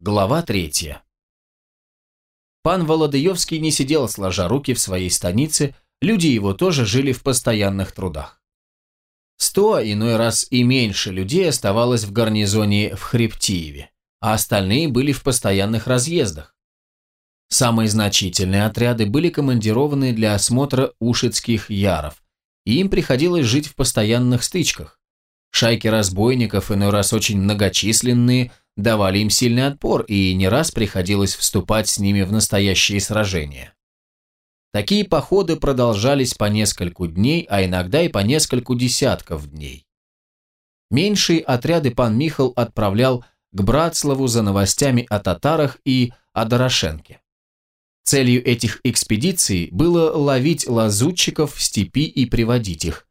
Глава третья. Пан Володаевский не сидел сложа руки в своей станице, люди его тоже жили в постоянных трудах. Сто, иной раз и меньше людей оставалось в гарнизоне в Хребтиеве, а остальные были в постоянных разъездах. Самые значительные отряды были командированы для осмотра ушицких яров, и им приходилось жить в постоянных стычках. Шайки разбойников, иной раз очень многочисленные, давали им сильный отпор, и не раз приходилось вступать с ними в настоящие сражения. Такие походы продолжались по нескольку дней, а иногда и по нескольку десятков дней. Меньшие отряды пан Михал отправлял к Братславу за новостями о татарах и о Дорошенке. Целью этих экспедиций было ловить лазутчиков в степи и приводить их,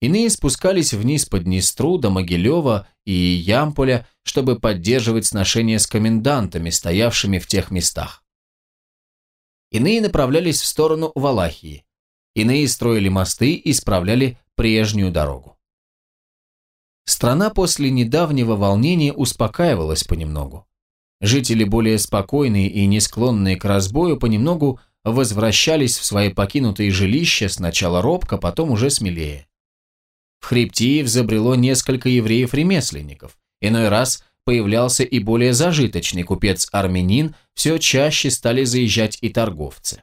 Иные спускались вниз по Днестру до Могилева и Ямполя, чтобы поддерживать сношения с комендантами, стоявшими в тех местах. Иные направлялись в сторону Валахии. Иные строили мосты и справляли прежнюю дорогу. Страна после недавнего волнения успокаивалась понемногу. Жители более спокойные и не склонные к разбою понемногу возвращались в свои покинутые жилища сначала робко, потом уже смелее. В Хребтиев забрело несколько евреев-ремесленников. Иной раз появлялся и более зажиточный купец-армянин, все чаще стали заезжать и торговцы.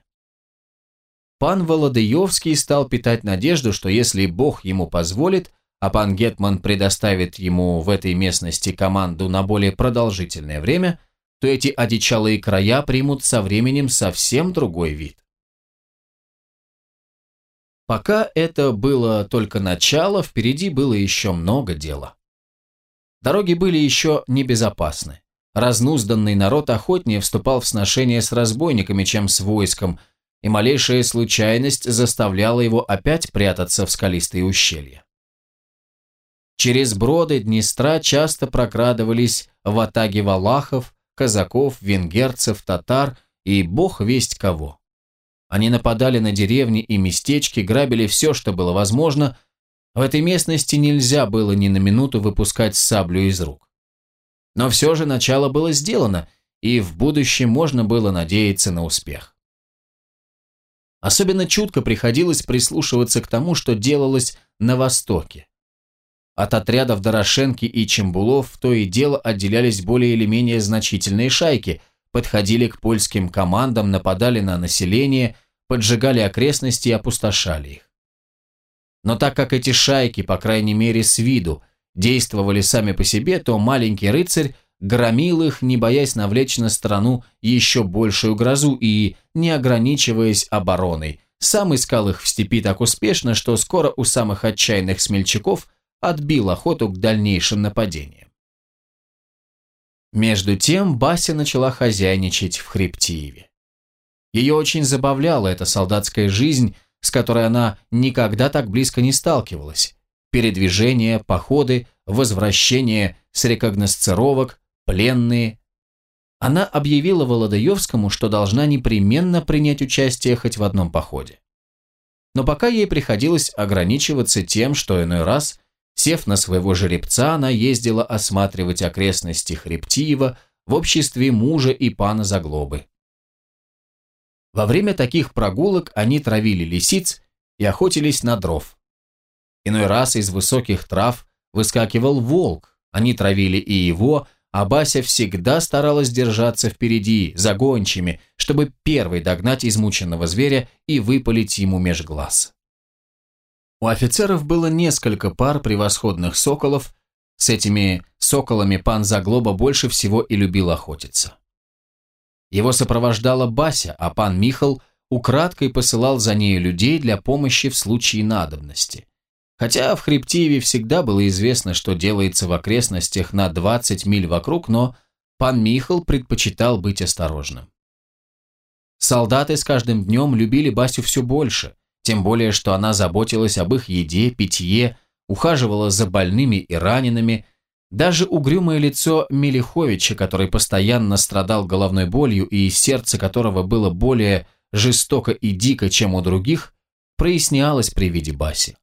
Пан Володыевский стал питать надежду, что если Бог ему позволит, а пан Гетман предоставит ему в этой местности команду на более продолжительное время, то эти одичалые края примут со временем совсем другой вид. Пока это было только начало, впереди было еще много дела. Дороги были еще небезопасны. Разнузданный народ охотнее вступал в сношение с разбойниками, чем с войском, и малейшая случайность заставляла его опять прятаться в скалистые ущелья. Через броды Днестра часто прокрадывались в атаге валахов, казаков, венгерцев, татар и бог весть кого. Они нападали на деревни и местечки, грабили все, что было возможно. В этой местности нельзя было ни на минуту выпускать саблю из рук. Но все же начало было сделано, и в будущем можно было надеяться на успех. Особенно чутко приходилось прислушиваться к тому, что делалось на Востоке. От отрядов Дорошенки и Чембулов то и дело отделялись более или менее значительные шайки – подходили к польским командам, нападали на население, поджигали окрестности и опустошали их. Но так как эти шайки, по крайней мере с виду, действовали сами по себе, то маленький рыцарь громил их, не боясь навлечь на страну еще большую грозу и, не ограничиваясь обороной, сам искал их в степи так успешно, что скоро у самых отчаянных смельчаков отбил охоту к дальнейшим нападениям. Между тем Бася начала хозяйничать в Хребтиеве. Ее очень забавляла эта солдатская жизнь, с которой она никогда так близко не сталкивалась. Передвижения, походы, возвращения с рекогносцировок, пленные. Она объявила Володаевскому, что должна непременно принять участие хоть в одном походе. Но пока ей приходилось ограничиваться тем, что иной раз – Сев на своего жеребца, она ездила осматривать окрестности Хребтиева в обществе мужа и пана Заглобы. Во время таких прогулок они травили лисиц и охотились на дров. Иной раз из высоких трав выскакивал волк, они травили и его, а Бася всегда старалась держаться впереди, за гончими, чтобы первой догнать измученного зверя и выпалить ему меж глаз. У офицеров было несколько пар превосходных соколов, с этими соколами пан Заглоба больше всего и любил охотиться. Его сопровождала Бася, а пан Михал украдкой посылал за нею людей для помощи в случае надобности. Хотя в Хребтиеве всегда было известно, что делается в окрестностях на 20 миль вокруг, но пан Михал предпочитал быть осторожным. Солдаты с каждым днем любили Басю все больше – тем более, что она заботилась об их еде, питье, ухаживала за больными и ранеными. Даже угрюмое лицо Мелиховича, который постоянно страдал головной болью и сердце которого было более жестоко и дико, чем у других, прояснялось при виде Баси.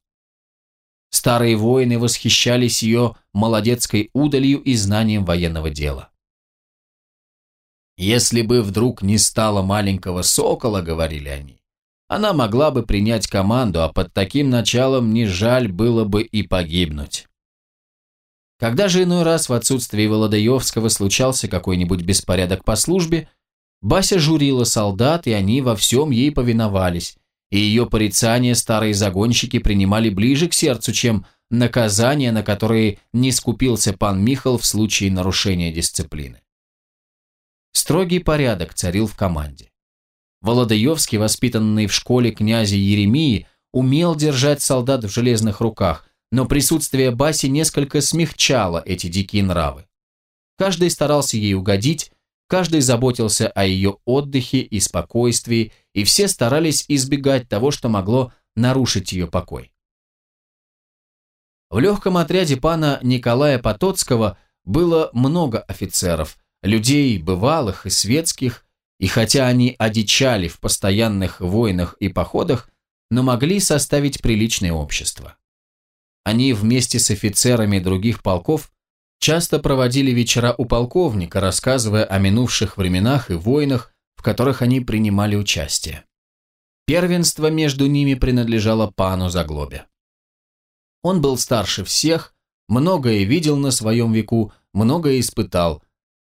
Старые воины восхищались ее молодецкой удалью и знанием военного дела. Если бы вдруг не стало маленького сокола, говорили они, она могла бы принять команду, а под таким началом не жаль было бы и погибнуть. Когда же иной раз в отсутствии Володаевского случался какой-нибудь беспорядок по службе, Бася журила солдат, и они во всем ей повиновались, и ее порицания старые загонщики принимали ближе к сердцу, чем наказания, на которые не скупился пан Михал в случае нарушения дисциплины. Строгий порядок царил в команде. Володаевский, воспитанный в школе князя Еремии, умел держать солдат в железных руках, но присутствие Баси несколько смягчало эти дикие нравы. Каждый старался ей угодить, каждый заботился о ее отдыхе и спокойствии, и все старались избегать того, что могло нарушить ее покой. В легком отряде пана Николая Потоцкого было много офицеров, людей бывалых и светских, и хотя они одичали в постоянных войнах и походах, но могли составить приличное общество. Они вместе с офицерами других полков часто проводили вечера у полковника, рассказывая о минувших временах и войнах, в которых они принимали участие. Первенство между ними принадлежало пану Заглобе. Он был старше всех, многое видел на своем веку, многое испытал,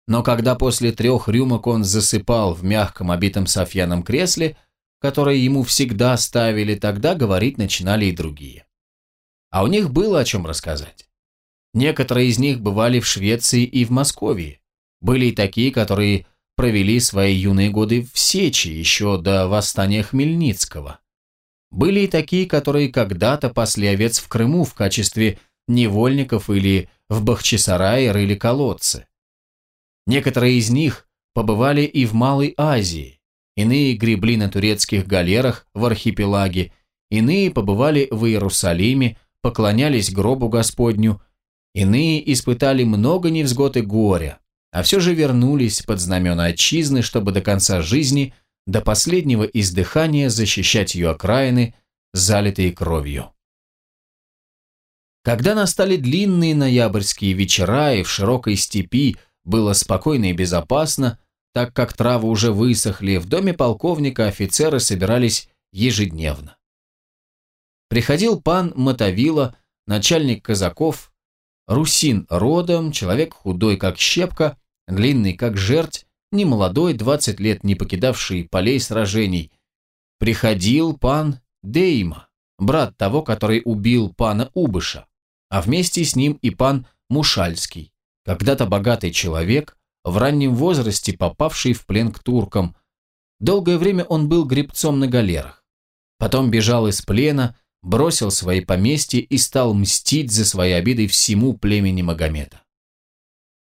но когда после трех рюмок он засыпал в мягком обитом софьяном кресле, которое ему всегда ставили, тогда говорить начинали и другие. А у них было о чем рассказать. Некоторые из них бывали в Швеции и в Москве. Были и такие, которые провели свои юные годы в Сечи еще до восстания Хмельницкого. Были и такие, которые когда-то пасли овец в Крыму в качестве невольников или в Бахчисарае рыли колодцы. Некоторые из них побывали и в Малой Азии, иные гребли на турецких галерах в архипелаге, иные побывали в Иерусалиме, поклонялись гробу Господню, иные испытали много невзгод и горя, а все же вернулись под знамена отчизны, чтобы до конца жизни, до последнего издыхания защищать ее окраины, залитые кровью. Когда настали длинные ноябрьские вечера, и в широкой степи было спокойно и безопасно, так как травы уже высохли, в доме полковника офицеры собирались ежедневно. Приходил пан Мотовила, начальник казаков, русин родом, человек худой как щепка, длинный как жерть, немолодой, двадцать лет не покидавший полей сражений. Приходил пан Дейма, брат того, который убил пана Убыша, а вместе с ним и пан Мушальский, когда-то богатый человек, в раннем возрасте попавший в плен к туркам. Долгое время он был гребцом на галерах. Потом бежал из плена, бросил свои поместья и стал мстить за свои обиды всему племени Магомета.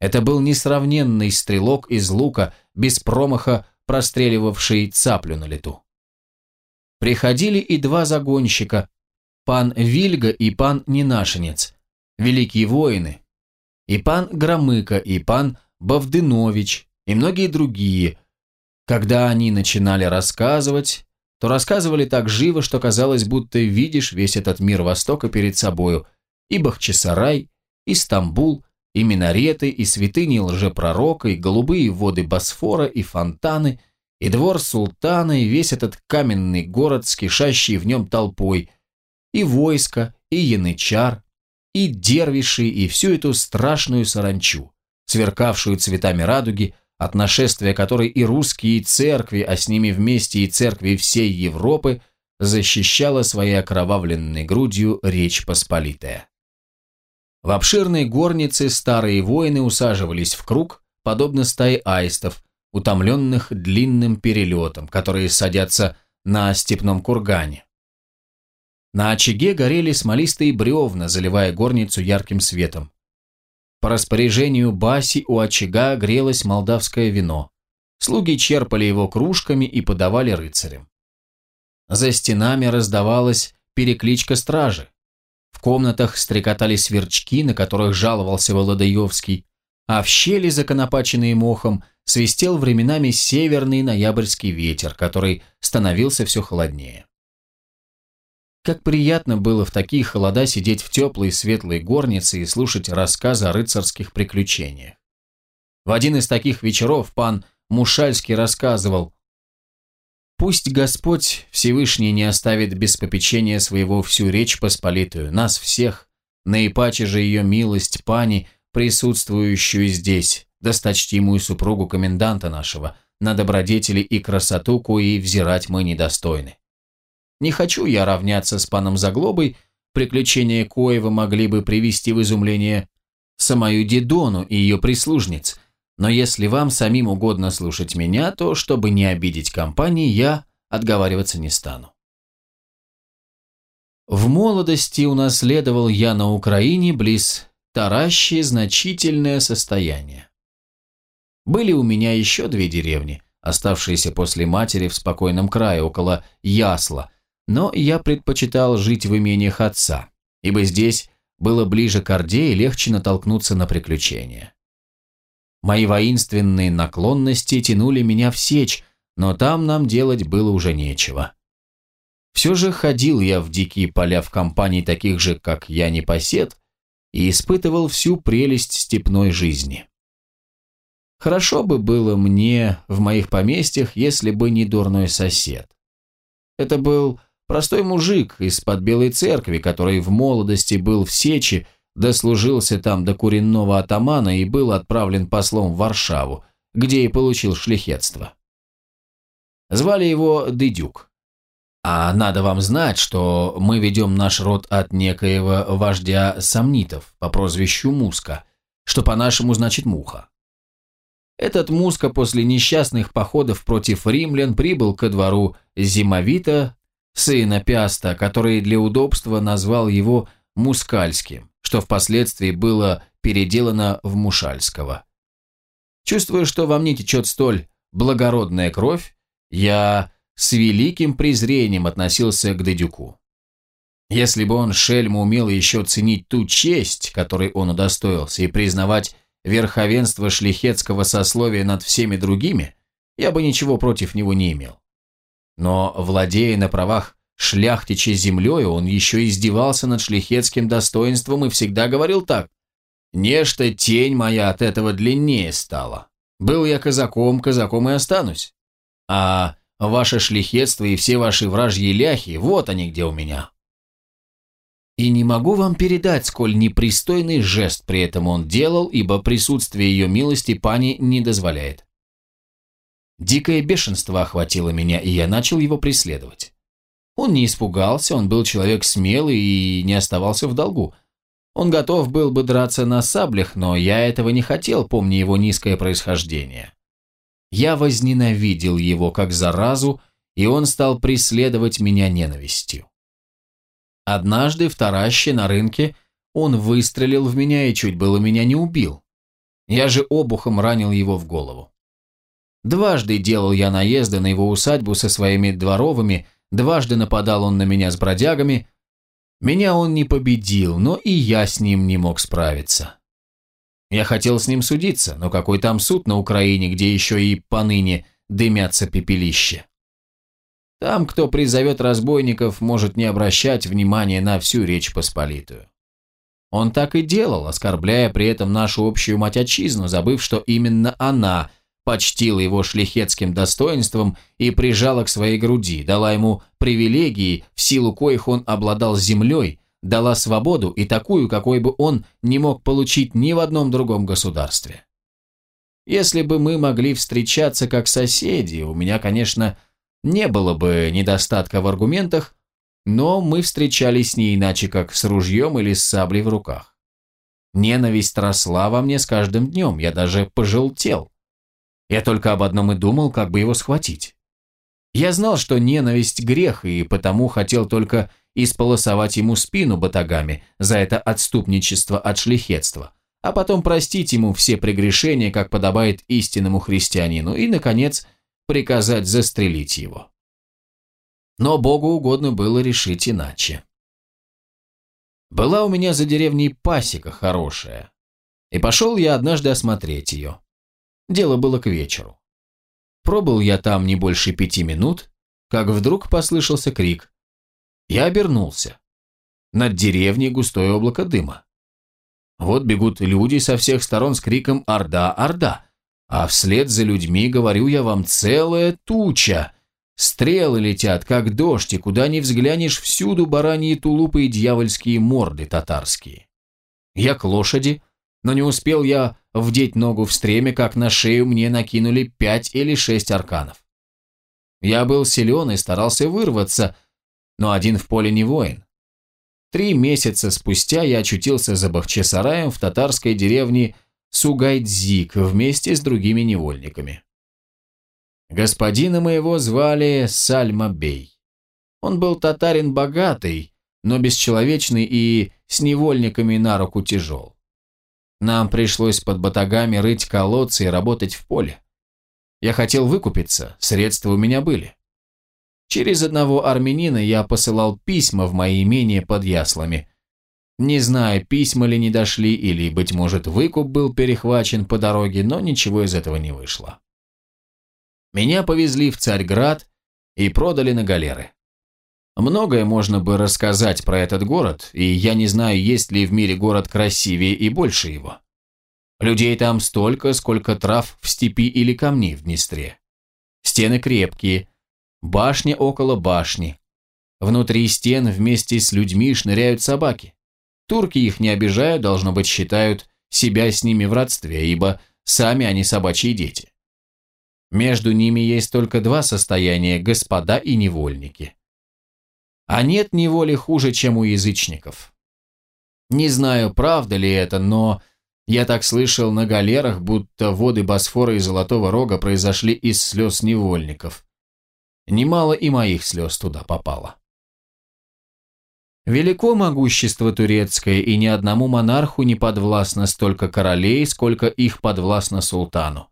Это был несравненный стрелок из лука, без промаха простреливавший цаплю на лету. Приходили и два загонщика, пан Вильга и пан Ненашенец, великие воины, и пан Громыко, и пан Бавдынович, и многие другие. Когда они начинали рассказывать, то рассказывали так живо, что казалось, будто видишь весь этот мир Востока перед собою, и Бахчисарай, и Стамбул, и минареты, и святыни лжепророка, и голубые воды Босфора, и фонтаны, и двор султана, и весь этот каменный город с кишащей в нем толпой, и войско, и янычар, и дервиши, и всю эту страшную саранчу, сверкавшую цветами радуги, от нашествия которой и русские церкви, а с ними вместе и церкви всей Европы, защищала своей окровавленной грудью Речь Посполитая. В обширной горнице старые воины усаживались в круг, подобно стае аистов, утомленных длинным перелетом, которые садятся на степном кургане. На очаге горели смолистые бревна, заливая горницу ярким светом. По распоряжению Баси у очага грелось молдавское вино. Слуги черпали его кружками и подавали рыцарям. За стенами раздавалась перекличка стражи. В комнатах стрекотали сверчки, на которых жаловался Володаевский, а в щели, законопаченные мохом, свистел временами северный ноябрьский ветер, который становился все холоднее. Как приятно было в такие холода сидеть в теплой светлой горнице и слушать рассказы о рыцарских приключениях. В один из таких вечеров пан Мушальский рассказывал, «Пусть Господь Всевышний не оставит без попечения своего всю речь посполитую, нас всех, наипаче же ее милость пани, присутствующую здесь, досточтимую супругу коменданта нашего, на добродетели и красоту, кои взирать мы недостойны. Не хочу я равняться с паном Заглобой, приключения коего могли бы привести в изумление самую Дидону и ее прислужниц, но если вам самим угодно слушать меня, то, чтобы не обидеть компании, я отговариваться не стану. В молодости унаследовал я на Украине близ Таращи значительное состояние. Были у меня еще две деревни, оставшиеся после матери в спокойном крае, около Ясла, но я предпочитал жить в имениях отца, ибо здесь было ближе к Орде и легче натолкнуться на приключения. Мои воинственные наклонности тянули меня в сечь, но там нам делать было уже нечего. Все же ходил я в дикие поля в компании таких же, как я, непосед, и испытывал всю прелесть степной жизни. Хорошо бы было мне в моих поместьях, если бы не дурной сосед. Это был простой мужик из-под Белой Церкви, который в молодости был в Сечи, дослужился там до куренного атамана и был отправлен послом в Варшаву, где и получил шляхетство. Звали его Дыдюк. А надо вам знать, что мы ведем наш род от некоего вождя сомнитов по прозвищу Муска, что по-нашему значит муха. Этот Муска после несчастных походов против римлян прибыл ко двору Зимовита, сына Пиаста, который для удобства назвал его Мускальским, что впоследствии было переделано в Мушальского. Чувствуя, что во мне течет столь благородная кровь, я с великим презрением относился к Дедюку. Если бы он, шельма, умел еще ценить ту честь, которой он удостоился, и признавать верховенство шлихетского сословия над всеми другими, я бы ничего против него не имел. Но, владея на правах шляхтича землею, он еще издевался над шлихетским достоинством и всегда говорил так. «Нечто тень моя от этого длиннее стала. Был я казаком, казаком и останусь. А Ваше шлихетство и все ваши вражьи ляхи, вот они где у меня. И не могу вам передать, сколь непристойный жест при этом он делал, ибо присутствие ее милости пани не дозволяет. Дикое бешенство охватило меня, и я начал его преследовать. Он не испугался, он был человек смелый и не оставался в долгу. Он готов был бы драться на саблях, но я этого не хотел, помня его низкое происхождение. Я возненавидел его как заразу, и он стал преследовать меня ненавистью. Однажды в Тараще на рынке он выстрелил в меня и чуть было меня не убил. Я же обухом ранил его в голову. Дважды делал я наезды на его усадьбу со своими дворовыми, дважды нападал он на меня с бродягами. Меня он не победил, но и я с ним не мог справиться. Я хотел с ним судиться, но какой там суд на Украине, где еще и поныне дымятся пепелища? Там, кто призовет разбойников, может не обращать внимания на всю Речь Посполитую. Он так и делал, оскорбляя при этом нашу общую мать-отчизну, забыв, что именно она почтила его шляхетским достоинством и прижала к своей груди, дала ему привилегии, в силу коих он обладал землей, дала свободу и такую, какой бы он не мог получить ни в одном другом государстве. Если бы мы могли встречаться как соседи, у меня, конечно, не было бы недостатка в аргументах, но мы встречались не иначе, как с ружьем или с саблей в руках. Ненависть росла во мне с каждым днем, я даже пожелтел. Я только об одном и думал, как бы его схватить. Я знал, что ненависть – грех, и потому хотел только и сполосовать ему спину батагами за это отступничество от шлихетства, а потом простить ему все прегрешения, как подобает истинному христианину, и, наконец, приказать застрелить его. Но Богу угодно было решить иначе. Была у меня за деревней пасека хорошая, и пошел я однажды осмотреть ее. Дело было к вечеру. Пробыл я там не больше пяти минут, как вдруг послышался крик я обернулся. Над деревней густое облако дыма. Вот бегут люди со всех сторон с криком «Орда! Орда!». А вслед за людьми, говорю я вам, целая туча. Стрелы летят, как дождь, и куда ни взглянешь, всюду бараньи тулупы и дьявольские морды татарские. Я к лошади, но не успел я вдеть ногу в стреме, как на шею мне накинули пять или шесть арканов. Я был силен и старался вырваться, но один в поле не воин. Три месяца спустя я очутился за Бахчисараем в татарской деревне Сугайдзик вместе с другими невольниками. Господина моего звали Сальма Бей. Он был татарин богатый, но бесчеловечный и с невольниками на руку тяжел. Нам пришлось под батагами рыть колодцы и работать в поле. Я хотел выкупиться, средства у меня были. Через одного армянина я посылал письма в мои имения под яслами. Не знаю, письма ли не дошли, или, быть может, выкуп был перехвачен по дороге, но ничего из этого не вышло. Меня повезли в Царьград и продали на галеры. Многое можно бы рассказать про этот город, и я не знаю, есть ли в мире город красивее и больше его. Людей там столько, сколько трав в степи или камней в Днестре. Стены крепкие, башня около башни. Внутри стен вместе с людьми шныряют собаки. Турки их не обижают, должно быть, считают себя с ними в родстве, ибо сами они собачьи дети. Между ними есть только два состояния – господа и невольники. А нет неволи хуже, чем у язычников. Не знаю, правда ли это, но я так слышал на галерах, будто воды Босфора и Золотого Рога произошли из слез невольников. Немало и моих слез туда попало. Велико могущество турецкое, и ни одному монарху не подвластно столько королей, сколько их подвластно султану.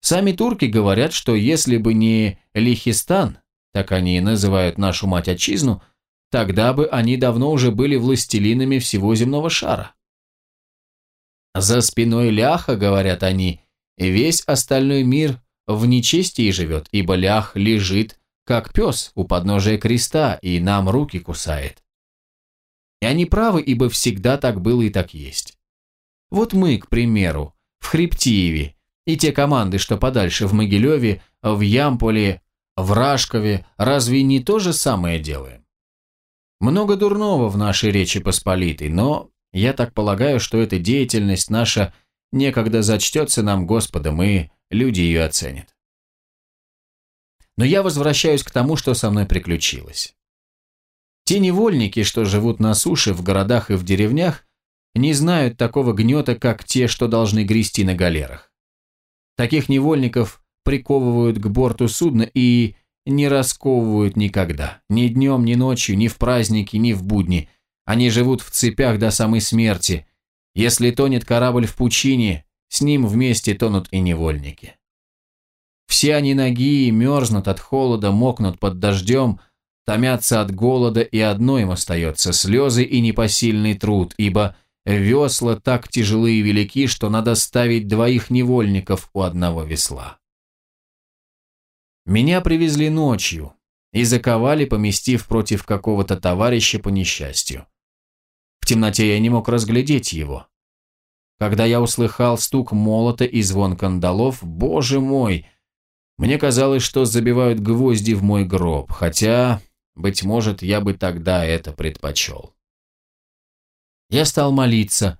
Сами турки говорят, что если бы не Лихистан, так они и называют нашу мать-отчизну, тогда бы они давно уже были властелинами всего земного шара. За спиной ляха, говорят они, весь остальной мир в нечестии живет, ибо лях лежит, как пес у подножия креста, и нам руки кусает. И они правы, ибо всегда так было и так есть. Вот мы, к примеру, в Хребтиеве, и те команды, что подальше в Могилеве, в Ямполе, в Рашкове, разве не то же самое делаем? Много дурного в нашей Речи Посполитой, но я так полагаю, что эта деятельность наша некогда зачтется нам Господом, и люди ее оценят. Но я возвращаюсь к тому, что со мной приключилось. Те невольники, что живут на суше, в городах и в деревнях, не знают такого гнета, как те, что должны грести на галерах. Таких невольников приковывают к борту судна и не расковывают никогда, ни днем, ни ночью, ни в праздники, ни в будни. Они живут в цепях до самой смерти. Если тонет корабль в пучине, с ним вместе тонут и невольники. Все они ноги, мерзнут от холода, мокнут под дождем, томятся от голода, и одно им остается – слезы и непосильный труд, ибо весла так тяжелы и велики, что надо ставить двоих невольников у одного весла. Меня привезли ночью и заковали, поместив против какого-то товарища по несчастью. В темноте я не мог разглядеть его. Когда я услыхал стук молота и звон кандалов, боже мой, мне казалось, что забивают гвозди в мой гроб, хотя быть может, я бы тогда это предпочел. Я стал молиться,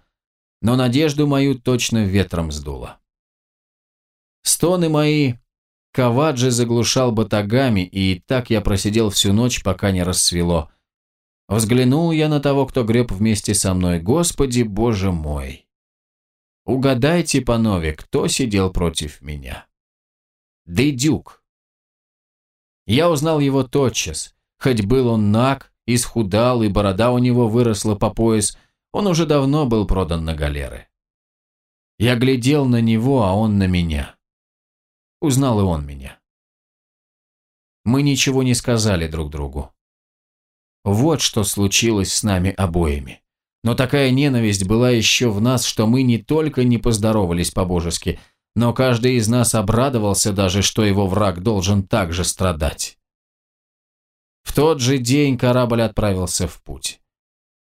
но надежду мою точно ветром сдуло. Стоны мои Каваджи заглушал батагами, и так я просидел всю ночь, пока не рассвело. Взглянул я на того, кто греб вместе со мной. Господи, боже мой! Угадайте, панове, кто сидел против меня? Дейдюк. Я узнал его тотчас. Хоть был он наг, исхудал, и борода у него выросла по пояс, он уже давно был продан на галеры. Я глядел на него, а он на меня. Узнал и он меня. Мы ничего не сказали друг другу. Вот что случилось с нами обоими. Но такая ненависть была еще в нас, что мы не только не поздоровались по-божески, но каждый из нас обрадовался даже, что его враг должен также страдать. В тот же день корабль отправился в путь.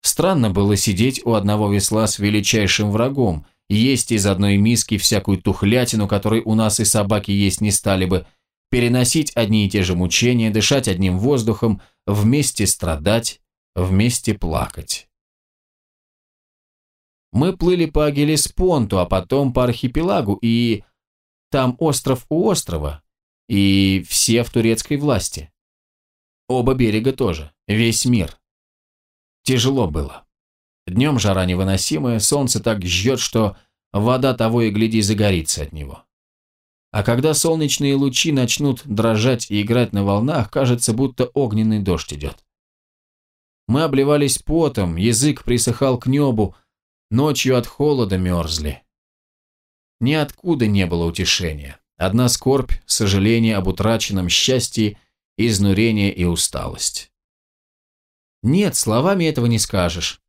Странно было сидеть у одного весла с величайшим врагом, есть из одной миски всякую тухлятину, которой у нас и собаки есть не стали бы, переносить одни и те же мучения, дышать одним воздухом, вместе страдать, вместе плакать. Мы плыли по Агелеспонту, а потом по архипелагу, и там остров у острова, и все в турецкой власти. Оба берега тоже, весь мир. Тяжело было. Днем жара невыносимая, солнце так жжет, что вода того и гляди загорится от него. А когда солнечные лучи начнут дрожать и играть на волнах, кажется, будто огненный дождь идет. Мы обливались потом, язык присыхал к небу, ночью от холода мерзли. Ниоткуда не было утешения. Одна скорбь, сожаление об утраченном счастье, изнурение и усталость. Нет, словами этого не скажешь.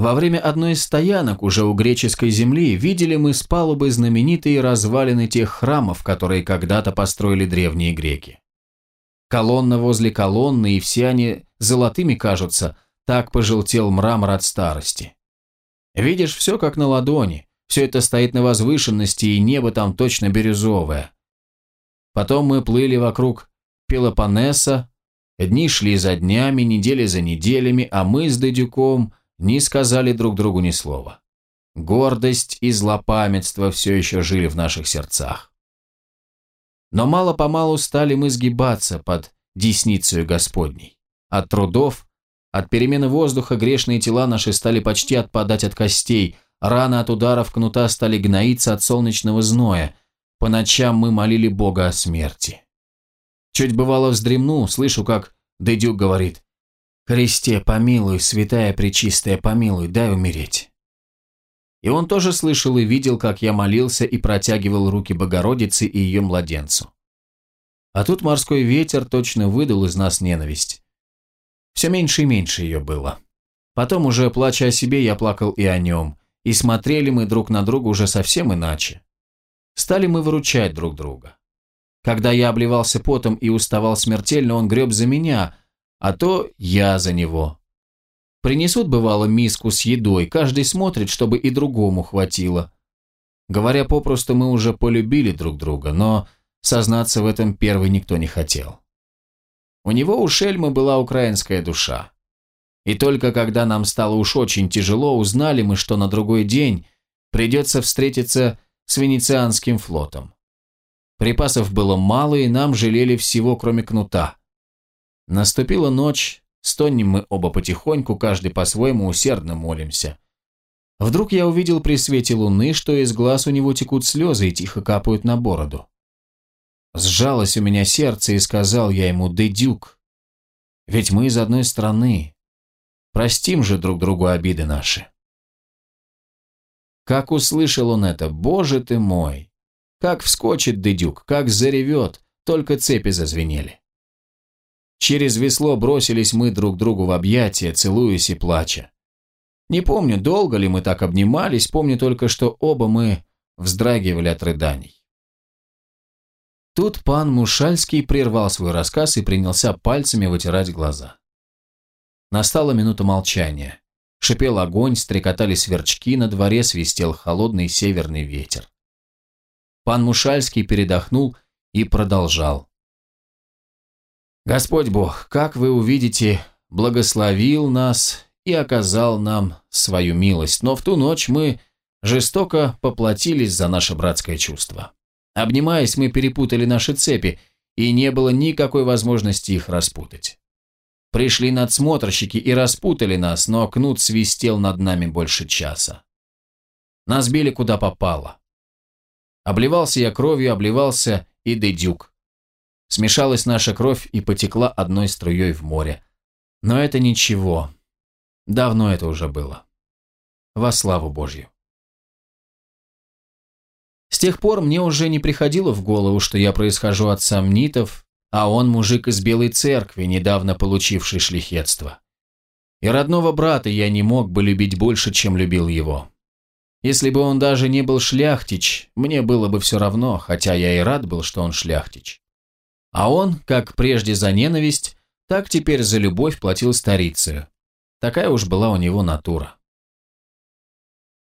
Во время одной из стоянок уже у греческой земли видели мы с палубы знаменитые развалины тех храмов, которые когда-то построили древние греки. Колонна возле колонны, и все они золотыми кажутся, так пожелтел мрамор от старости. Видишь все как на ладони, все это стоит на возвышенности, и небо там точно бирюзовое. Потом мы плыли вокруг Пелопоннеса, дни шли за днями, недели за неделями, а мы с Дедюком – не сказали друг другу ни слова. Гордость и злопамятство все еще жили в наших сердцах. Но мало-помалу стали мы сгибаться под десницею Господней. От трудов, от перемены воздуха грешные тела наши стали почти отпадать от костей, раны от ударов кнута стали гноиться от солнечного зноя, по ночам мы молили Бога о смерти. Чуть бывало вздремну, слышу, как Дедюк говорит «Христе, помилуй, святая пречистая, помилуй, дай умереть». И он тоже слышал и видел, как я молился и протягивал руки Богородице и ее младенцу. А тут морской ветер точно выдал из нас ненависть. Все меньше и меньше ее было. Потом уже, плача о себе, я плакал и о нем, и смотрели мы друг на друга уже совсем иначе. Стали мы выручать друг друга. Когда я обливался потом и уставал смертельно, он греб за меня, а то я за него. Принесут, бывало, миску с едой, каждый смотрит, чтобы и другому хватило. Говоря попросту, мы уже полюбили друг друга, но сознаться в этом первый никто не хотел. У него у Шельмы была украинская душа. И только когда нам стало уж очень тяжело, узнали мы, что на другой день придется встретиться с венецианским флотом. Припасов было мало, и нам жалели всего, кроме кнута. Наступила ночь, стонем мы оба потихоньку, каждый по-своему усердно молимся. Вдруг я увидел при свете луны, что из глаз у него текут слезы и тихо капают на бороду. Сжалось у меня сердце, и сказал я ему, «Дедюк, ведь мы из одной страны. Простим же друг другу обиды наши». Как услышал он это, боже ты мой! Как вскочит Дедюк, как заревет, только цепи зазвенели. Через весло бросились мы друг другу в объятия, целуясь и плача. Не помню, долго ли мы так обнимались, помню только, что оба мы вздрагивали от рыданий. Тут пан Мушальский прервал свой рассказ и принялся пальцами вытирать глаза. Настала минута молчания. Шипел огонь, стрекотали сверчки, на дворе свистел холодный северный ветер. Пан Мушальский передохнул и продолжал. Господь Бог, как вы увидите, благословил нас и оказал нам свою милость, но в ту ночь мы жестоко поплатились за наше братское чувство. Обнимаясь, мы перепутали наши цепи, и не было никакой возможности их распутать. Пришли надсмотрщики и распутали нас, но кнут свистел над нами больше часа. Нас били куда попало. Обливался я кровью, обливался и Дедюк. Смешалась наша кровь и потекла одной струей в море. Но это ничего. Давно это уже было. Во славу Божью. С тех пор мне уже не приходило в голову, что я происхожу от сомнитов, а он мужик из Белой Церкви, недавно получивший шлихетство. И родного брата я не мог бы любить больше, чем любил его. Если бы он даже не был шляхтич, мне было бы все равно, хотя я и рад был, что он шляхтич. А он, как прежде за ненависть, так теперь за любовь платил старицею. Такая уж была у него натура.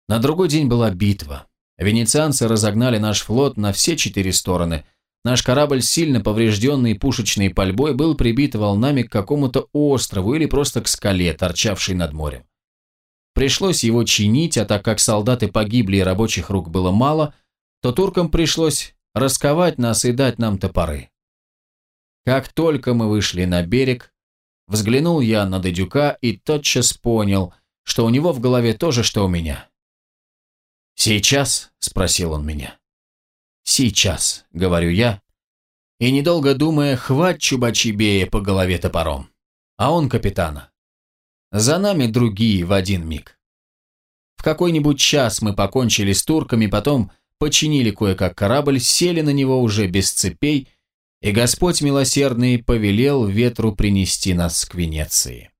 На другой день была битва. Венецианцы разогнали наш флот на все четыре стороны. Наш корабль, сильно поврежденный пушечной пальбой, был прибит волнами к какому-то острову или просто к скале, торчавшей над морем. Пришлось его чинить, а так как солдаты погибли и рабочих рук было мало, то туркам пришлось расковать нас и дать нам топоры. Как только мы вышли на берег, взглянул я на Дедюка и тотчас понял, что у него в голове то же, что у меня. «Сейчас?» – спросил он меня. «Сейчас», – говорю я, и, недолго думая, хвать Чубачибея по голове топором. А он капитана. За нами другие в один миг. В какой-нибудь час мы покончили с турками, потом починили кое-как корабль, сели на него уже без цепей, и Господь милосердный повелел ветру принести нас к Венеции.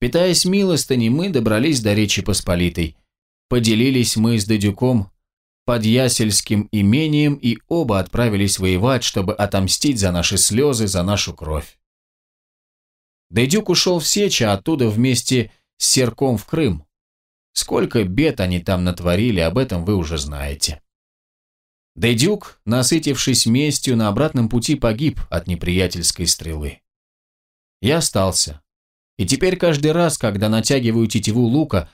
Питаясь милостыней, мы добрались до Речи Посполитой. Поделились мы с Дедюком под Ясельским имением и оба отправились воевать, чтобы отомстить за наши слезы, за нашу кровь. Дедюк ушел в Сечь, а оттуда вместе с Серком в Крым. Сколько бед они там натворили, об этом вы уже знаете. Дедюк, насытившись местью, на обратном пути погиб от неприятельской стрелы. Я остался. И теперь каждый раз, когда натягиваю тетиву лука,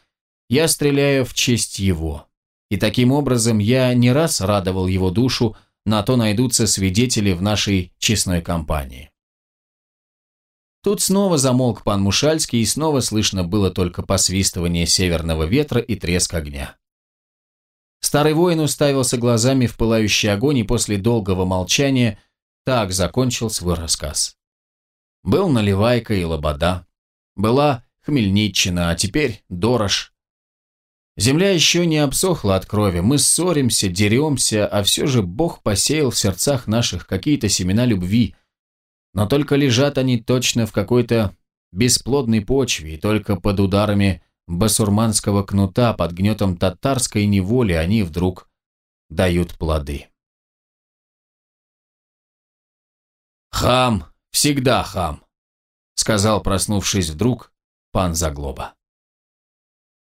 я стреляю в честь его. И таким образом я не раз радовал его душу, на то найдутся свидетели в нашей честной компании. Тут снова замолк пан Мушальский, и снова слышно было только посвистывание северного ветра и треск огня. Старый воин уставился глазами в пылающий огонь и после долгого молчания так закончил свой рассказ. Был Наливайка и Лобода, была Хмельниччина, а теперь Дорож. Земля еще не обсохла от крови, мы ссоримся, деремся, а все же Бог посеял в сердцах наших какие-то семена любви – но только лежат они точно в какой-то бесплодной почве, и только под ударами басурманского кнута, под гнетом татарской неволи они вдруг дают плоды. «Хам, всегда хам», — сказал, проснувшись вдруг, пан Заглоба.